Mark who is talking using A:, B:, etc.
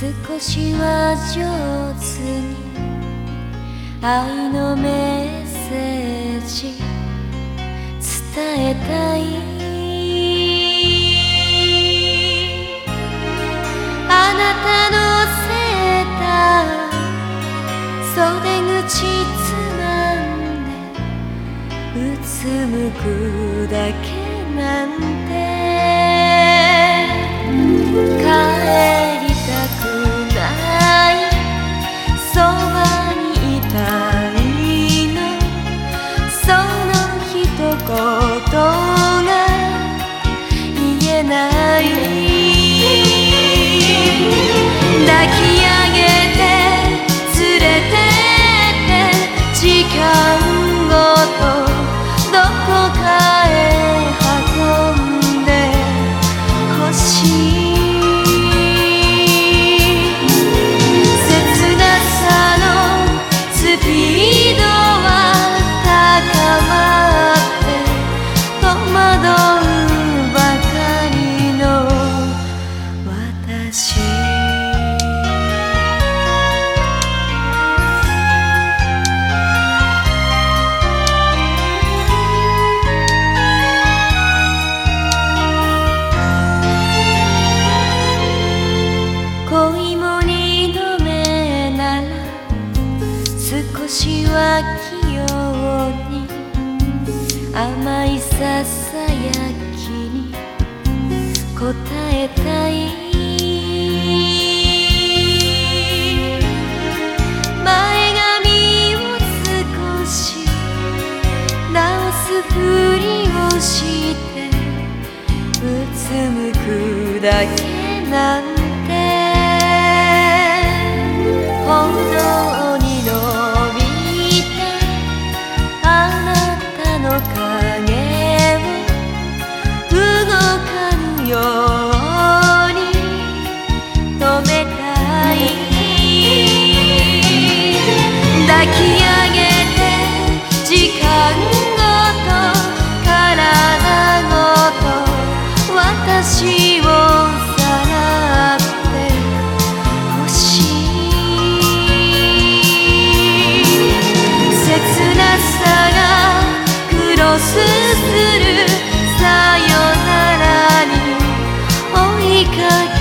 A: 少しは上手に愛のメッセージ伝えたいあなたのセーター袖口つまんでうつむくだけなんて。甘いささやきに答えたい。前髪を少し直すふりをしてうつむくだけなん как